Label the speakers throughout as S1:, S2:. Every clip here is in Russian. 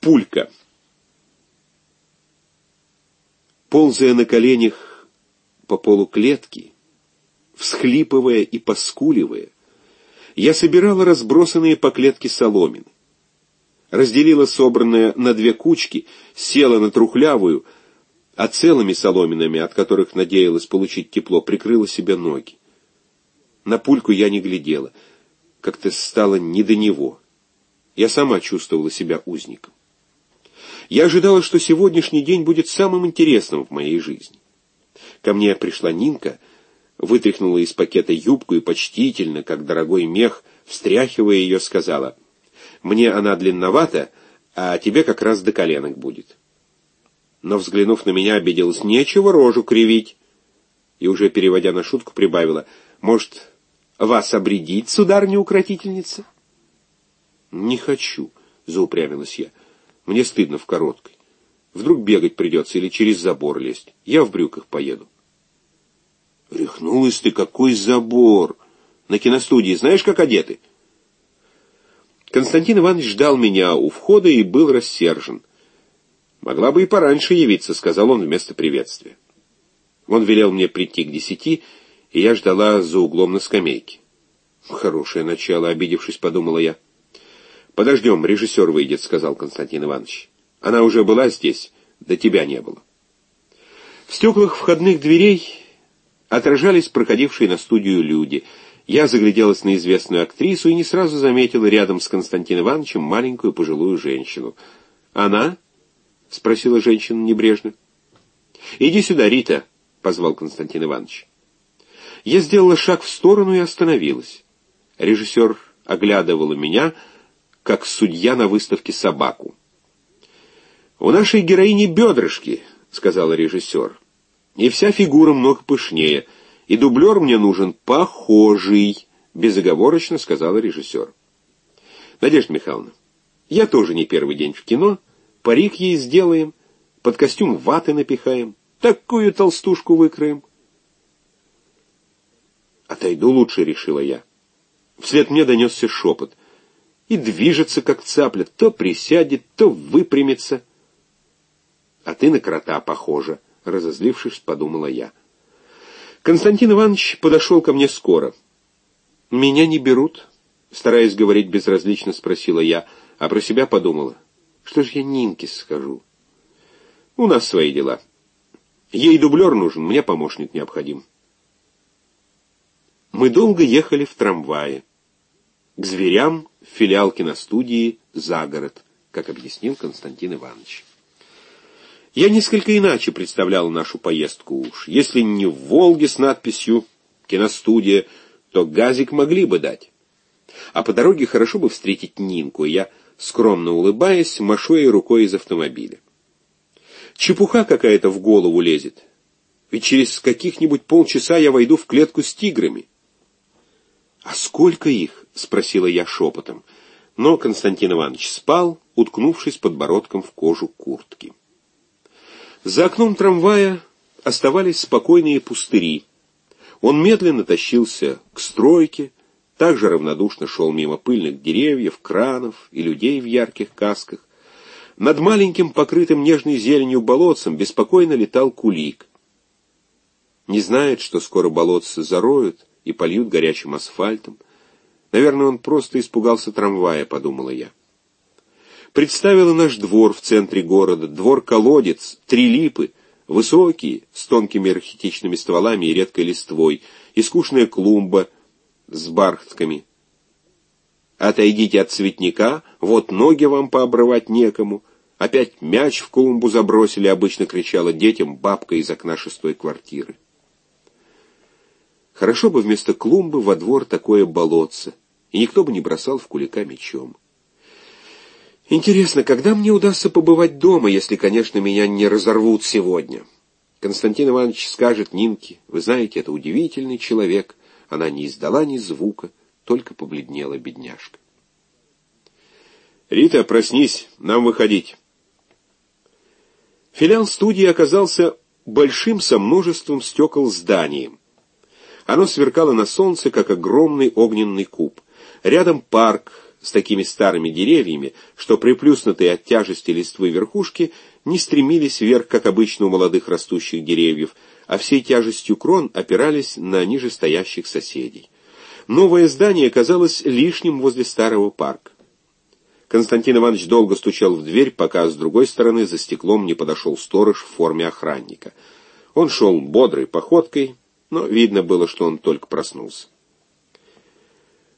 S1: Пулька. Ползая на коленях по полу клетки, всхлипывая и поскуливая, я собирала разбросанные по клетке соломины. Разделила собранное на две кучки, села на трухлявую, а целыми соломинами, от которых надеялась получить тепло, прикрыла себе ноги. На пульку я не глядела, как-то стало не до него. Я сама чувствовала себя узником. Я ожидала, что сегодняшний день будет самым интересным в моей жизни. Ко мне пришла Нинка, вытряхнула из пакета юбку и почтительно, как дорогой мех, встряхивая ее, сказала, «Мне она длинновата, а тебе как раз до коленок будет». Но, взглянув на меня, обиделась, «Нечего рожу кривить». И уже переводя на шутку, прибавила, «Может, вас обредить, сударыня-укротительница?» «Не хочу», — заупрямилась я. Мне стыдно в короткой. Вдруг бегать придется или через забор лезть. Я в брюках поеду. Рехнулась ты, какой забор! На киностудии знаешь, как одеты? Константин Иванович ждал меня у входа и был рассержен. «Могла бы и пораньше явиться», — сказал он вместо приветствия. Он велел мне прийти к десяти, и я ждала за углом на скамейке. «Хорошее начало», — обидевшись, подумала я. «Подождем, режиссер выйдет», — сказал Константин Иванович. «Она уже была здесь, до тебя не было». В стеклах входных дверей отражались проходившие на студию люди. Я загляделась на известную актрису и не сразу заметила рядом с Константином Ивановичем маленькую пожилую женщину. «Она?» — спросила женщина небрежно. «Иди сюда, Рита», — позвал Константин Иванович. Я сделала шаг в сторону и остановилась. Режиссер оглядывала меня, — как судья на выставке собаку. «У нашей героини бедрышки», — сказала режиссер. «И вся фигура много пышнее, и дублер мне нужен похожий», — безоговорочно сказала режиссер. «Надежда Михайловна, я тоже не первый день в кино, парик ей сделаем, под костюм ваты напихаем, такую толстушку выкроем». «Отойду лучше», — решила я. Вслед мне донесся шепот — и движется, как цапля, то присядет, то выпрямится. А ты на крота похожа, разозлившись, подумала я. Константин Иванович подошел ко мне скоро. Меня не берут, стараясь говорить безразлично, спросила я, а про себя подумала. Что ж я Нинке скажу? У нас свои дела. Ей дублер нужен, мне помощник необходим. Мы долго ехали в трамвае. К зверям филиал киностудии «За город», как объяснил Константин Иванович. Я несколько иначе представлял нашу поездку уж. Если не в «Волге» с надписью «Киностудия», то газик могли бы дать. А по дороге хорошо бы встретить Нинку, и я, скромно улыбаясь, машу ей рукой из автомобиля. Чепуха какая-то в голову лезет. Ведь через каких-нибудь полчаса я войду в клетку с тиграми. А сколько их? — спросила я шепотом. Но Константин Иванович спал, уткнувшись подбородком в кожу куртки. За окном трамвая оставались спокойные пустыри. Он медленно тащился к стройке, также равнодушно шел мимо пыльных деревьев, кранов и людей в ярких касках. Над маленьким, покрытым нежной зеленью болотцем беспокойно летал кулик. Не знает, что скоро болотцы зароют и польют горячим асфальтом. Наверное, он просто испугался трамвая, подумала я. Представила наш двор в центре города, двор-колодец, три липы, высокие, с тонкими архитичными стволами и редкой листвой, и скучная клумба с бархтками. Отойдите от цветника, вот ноги вам пообрывать некому. Опять мяч в клумбу забросили, обычно кричала детям бабка из окна шестой квартиры. Хорошо бы вместо клумбы во двор такое болотце, и никто бы не бросал в кулика мечом. Интересно, когда мне удастся побывать дома, если, конечно, меня не разорвут сегодня? Константин Иванович скажет Нинке, вы знаете, это удивительный человек. Она не издала ни звука, только побледнела бедняжка. «Рита, проснись, нам выходить». Филиал студии оказался большим со множеством стекол зданием. Оно сверкало на солнце, как огромный огненный куб. Рядом парк с такими старыми деревьями, что приплюснутые от тяжести листвы верхушки не стремились вверх, как обычно у молодых растущих деревьев, а всей тяжестью крон опирались на нижестоящих соседей. Новое здание казалось лишним возле старого парка. Константин Иванович долго стучал в дверь, пока с другой стороны за стеклом не подошел сторож в форме охранника. Он шел бодрой походкой, но видно было, что он только проснулся.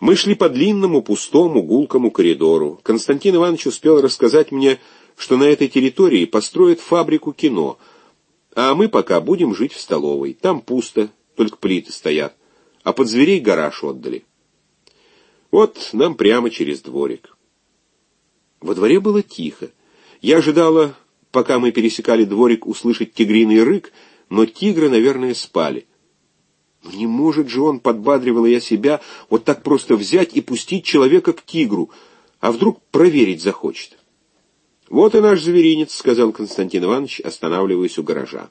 S1: Мы шли по длинному, пустому, гулкому коридору. Константин Иванович успел рассказать мне, что на этой территории построят фабрику кино, а мы пока будем жить в столовой. Там пусто, только плиты стоят, а под зверей гараж отдали. Вот нам прямо через дворик. Во дворе было тихо. Я ожидала, пока мы пересекали дворик, услышать тигриный рык, но тигры, наверное, спали. Но не может же он, подбадривала я себя, вот так просто взять и пустить человека к тигру, а вдруг проверить захочет. «Вот и наш зверинец», — сказал Константин Иванович, останавливаясь у гаража.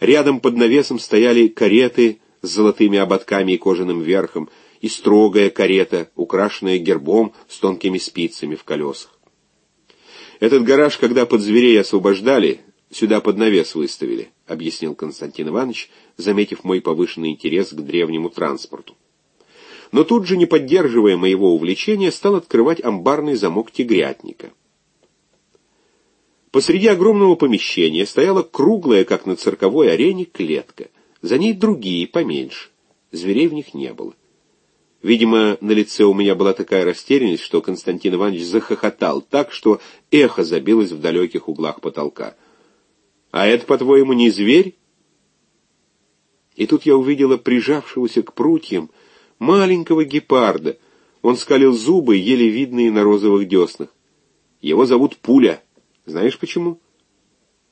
S1: Рядом под навесом стояли кареты с золотыми ободками и кожаным верхом, и строгая карета, украшенная гербом с тонкими спицами в колесах. Этот гараж, когда под зверей освобождали, сюда под навес выставили, — объяснил Константин Иванович, заметив мой повышенный интерес к древнему транспорту. Но тут же, не поддерживая моего увлечения, стал открывать амбарный замок тигрятника. Посреди огромного помещения стояла круглая, как на цирковой арене, клетка. За ней другие, поменьше. Зверей в них не было. Видимо, на лице у меня была такая растерянность, что Константин Иванович захохотал так, что эхо забилось в далеких углах потолка. «А это, по-твоему, не зверь?» И тут я увидела прижавшегося к прутьям маленького гепарда. Он скалил зубы, еле видные на розовых деснах. Его зовут Пуля. Знаешь почему?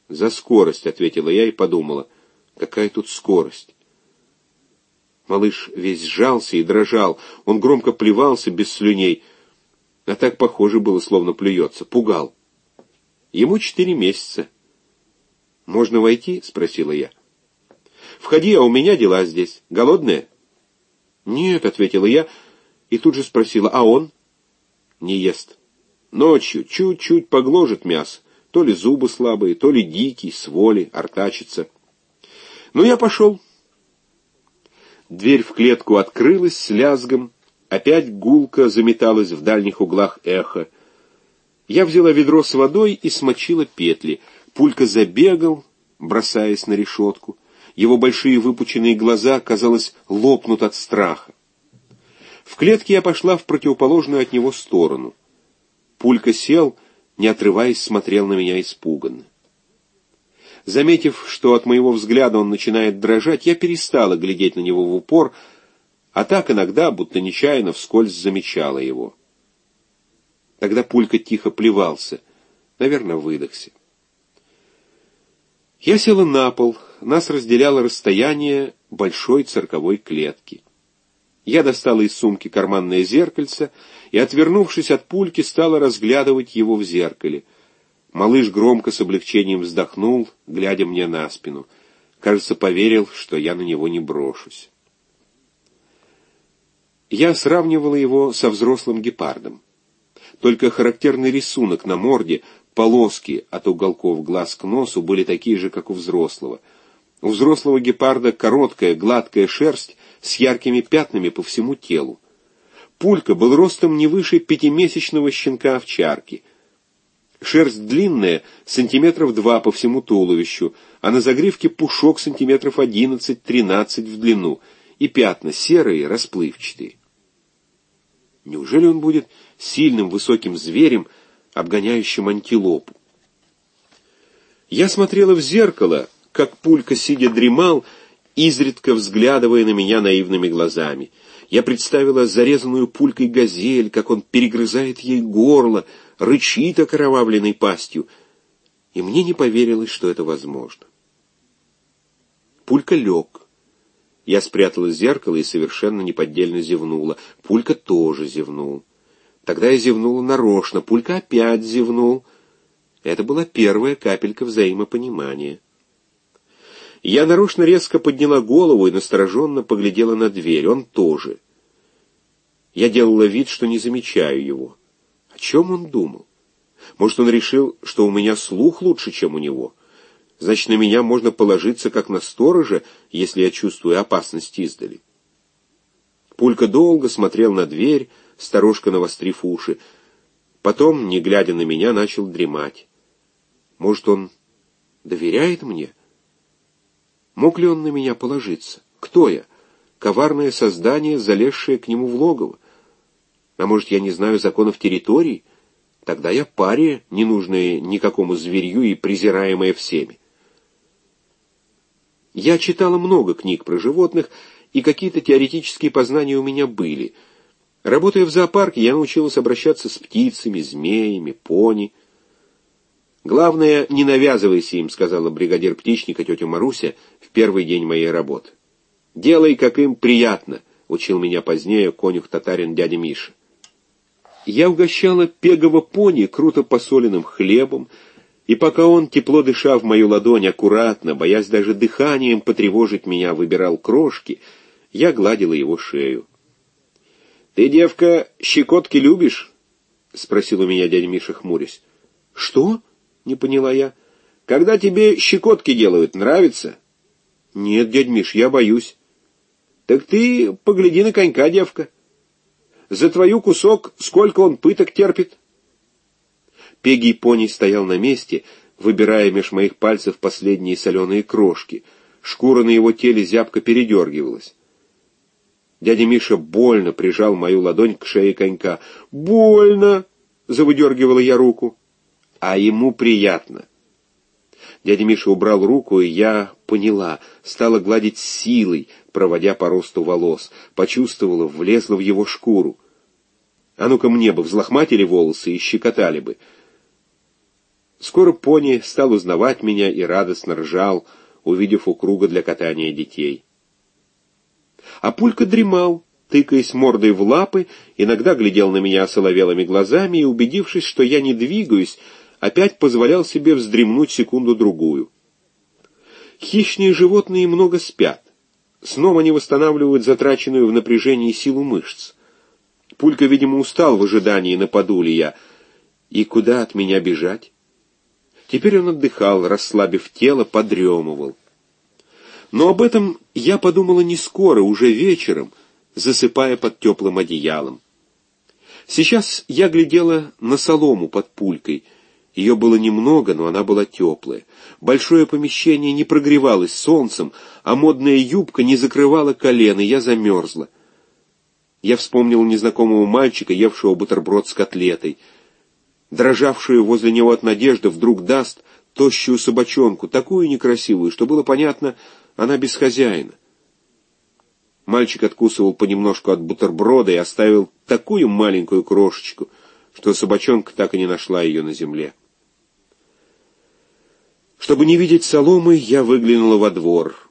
S1: «За скорость», — ответила я и подумала. «Какая тут скорость?» Малыш весь сжался и дрожал. Он громко плевался без слюней. А так похоже было, словно плюется. Пугал. Ему четыре месяца. «Можно войти?» — спросила я. «Входи, а у меня дела здесь. Голодная?» «Нет», — ответила я, и тут же спросила, «а он?» «Не ест. Ночью чуть-чуть погложит мясо. То ли зубы слабые, то ли дикий, с воли, артачится». «Ну, я пошел». Дверь в клетку открылась с лязгом, опять гулко заметалась в дальних углах эхо. Я взяла ведро с водой и смочила петли. Пулька забегал, бросаясь на решетку. Его большие выпученные глаза, казалось, лопнут от страха. В клетке я пошла в противоположную от него сторону. Пулька сел, не отрываясь, смотрел на меня испуганно. Заметив, что от моего взгляда он начинает дрожать, я перестала глядеть на него в упор, а так иногда, будто нечаянно, вскользь замечала его. Тогда Пулька тихо плевался, наверное, выдохся. Я села на пол, нас разделяло расстояние большой цирковой клетки. Я достала из сумки карманное зеркальце и, отвернувшись от пульки, стала разглядывать его в зеркале — Малыш громко с облегчением вздохнул, глядя мне на спину. Кажется, поверил, что я на него не брошусь. Я сравнивала его со взрослым гепардом. Только характерный рисунок на морде, полоски от уголков глаз к носу были такие же, как у взрослого. У взрослого гепарда короткая, гладкая шерсть с яркими пятнами по всему телу. Пулька был ростом не выше пятимесячного щенка-овчарки — Шерсть длинная, сантиметров два по всему туловищу, а на загривке пушок сантиметров одиннадцать-тринадцать в длину, и пятна серые, расплывчатые. Неужели он будет сильным высоким зверем, обгоняющим антилопу? Я смотрела в зеркало, как пулька, сидя, дремал, изредка взглядывая на меня наивными глазами. Я представила зарезанную пулькой газель, как он перегрызает ей горло, рычит окровавленной пастью, и мне не поверилось, что это возможно. Пулька лег. Я спрятала зеркало и совершенно неподдельно зевнула. Пулька тоже зевнул. Тогда я зевнула нарочно, Пулька опять зевнул. Это была первая капелька взаимопонимания. Я нарочно резко подняла голову и настороженно поглядела на дверь. Он тоже. Я делала вид, что не замечаю его. О чем он думал? Может, он решил, что у меня слух лучше, чем у него? Значит, на меня можно положиться, как на сторожа, если я чувствую опасность издали. Пулька долго смотрел на дверь, сторожка навострив уши. Потом, не глядя на меня, начал дремать. Может, он доверяет мне? Мог ли он на меня положиться? Кто я? Коварное создание, залезшее к нему в логово. А может, я не знаю законов территории? Тогда я пария, не нужная никакому зверью и презираемая всеми. Я читала много книг про животных, и какие-то теоретические познания у меня были. Работая в зоопарке, я научилась обращаться с птицами, змеями, пони. «Главное, не навязывайся им», — сказала бригадир птичника тетя Маруся в первый день моей работы. «Делай, как им приятно», — учил меня позднее конюх-татарин дядя Миша. Я угощала пегого пони круто посоленным хлебом, и пока он, тепло дыша в мою ладонь, аккуратно, боясь даже дыханием потревожить меня, выбирал крошки, я гладила его шею. «Ты, девка, щекотки любишь?» — спросил у меня дядя Миша, хмурясь. «Что?» — не поняла я. «Когда тебе щекотки делают, нравится?» «Нет, дядь Миш, я боюсь». «Так ты погляди на конька, девка. За твою кусок сколько он пыток терпит?» Пегий пони стоял на месте, выбирая меж моих пальцев последние соленые крошки. Шкура на его теле зябко передергивалась. Дядя Миша больно прижал мою ладонь к шее конька. «Больно!» — завыдергивала я руку. «А ему приятно». Дядя Миша убрал руку, и я поняла, стала гладить силой, проводя по росту волос, почувствовала, влезла в его шкуру. А ну-ка мне бы взлохматили волосы и щекотали бы — Скоро пони стал узнавать меня и радостно ржал, увидев у круга для катания детей. А Пулька дремал, тыкаясь мордой в лапы, иногда глядел на меня соловелыми глазами и, убедившись, что я не двигаюсь, опять позволял себе вздремнуть секунду-другую. Хищные животные много спят. Сном они восстанавливают затраченную в напряжении силу мышц. Пулька, видимо, устал в ожидании, нападу ли я. И куда от меня бежать? Теперь он отдыхал, расслабив тело, подремывал. Но об этом я подумала не скоро, уже вечером, засыпая под теплым одеялом. Сейчас я глядела на солому под пулькой. Ее было немного, но она была теплая. Большое помещение не прогревалось солнцем, а модная юбка не закрывала колен, и я замерзла. Я вспомнил незнакомого мальчика, евшего бутерброд с котлетой — дрожавшую возле него от надежды, вдруг даст тощую собачонку, такую некрасивую, что было понятно, она без хозяина. Мальчик откусывал понемножку от бутерброда и оставил такую маленькую крошечку, что собачонка так и не нашла ее на земле. Чтобы не видеть соломы, я выглянула во двор.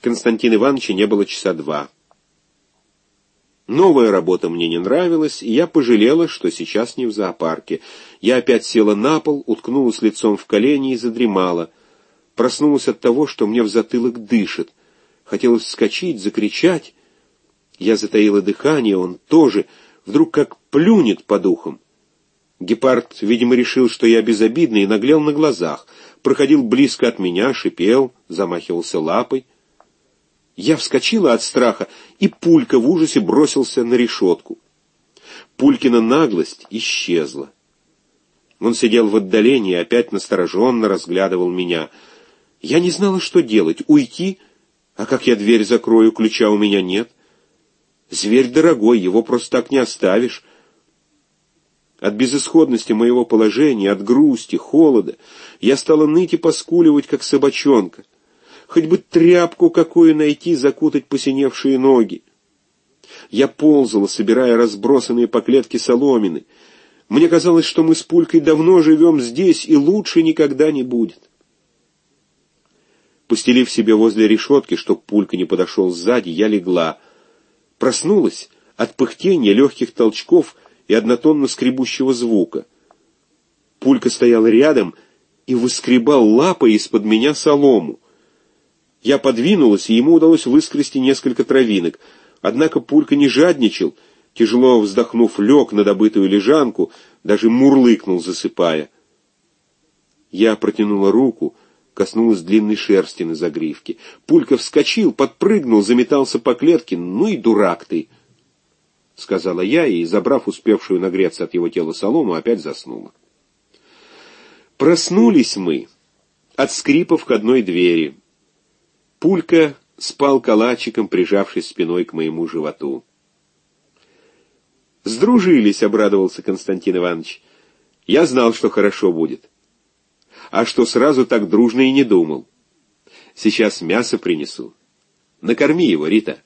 S1: Константин Ивановича не было часа два. Новая работа мне не нравилась, и я пожалела, что сейчас не в зоопарке. Я опять села на пол, уткнулась лицом в колени и задремала. Проснулась от того, что мне в затылок дышит. Хотелось вскочить, закричать. Я затаила дыхание, он тоже, вдруг как плюнет по духам. Гепард, видимо, решил, что я безобидный, и наглел на глазах. Проходил близко от меня, шипел, замахивался лапой. Я вскочила от страха, и Пулька в ужасе бросился на решетку. Пулькина наглость исчезла. Он сидел в отдалении опять настороженно разглядывал меня. Я не знала, что делать. Уйти? А как я дверь закрою, ключа у меня нет. Зверь дорогой, его просто так не оставишь. От безысходности моего положения, от грусти, холода я стала ныть и поскуливать, как собачонка хоть бы тряпку какую найти, закутать посиневшие ноги. Я ползала, собирая разбросанные по клетке соломины. Мне казалось, что мы с Пулькой давно живем здесь, и лучше никогда не будет. Постелив себе возле решетки, чтоб Пулька не подошел сзади, я легла. Проснулась от пыхтения, легких толчков и однотонно скребущего звука. Пулька стоял рядом и выскребал лапой из-под меня солому. Я подвинулась, и ему удалось выскрести несколько травинок. Однако Пулька не жадничал тяжело вздохнув, лег на добытую лежанку, даже мурлыкнул, засыпая. Я протянула руку, коснулась длинной шерсти на загривке. Пулька вскочил, подпрыгнул, заметался по клетке. «Ну и дурак ты!» — сказала я, и, забрав успевшую нагреться от его тела солому, опять заснула. Проснулись мы от скрипа входной двери. Пулька спал калачиком, прижавшись спиной к моему животу. «Сдружились», — обрадовался Константин Иванович. «Я знал, что хорошо будет. А что сразу так дружно и не думал. Сейчас мясо принесу. Накорми его, Рита».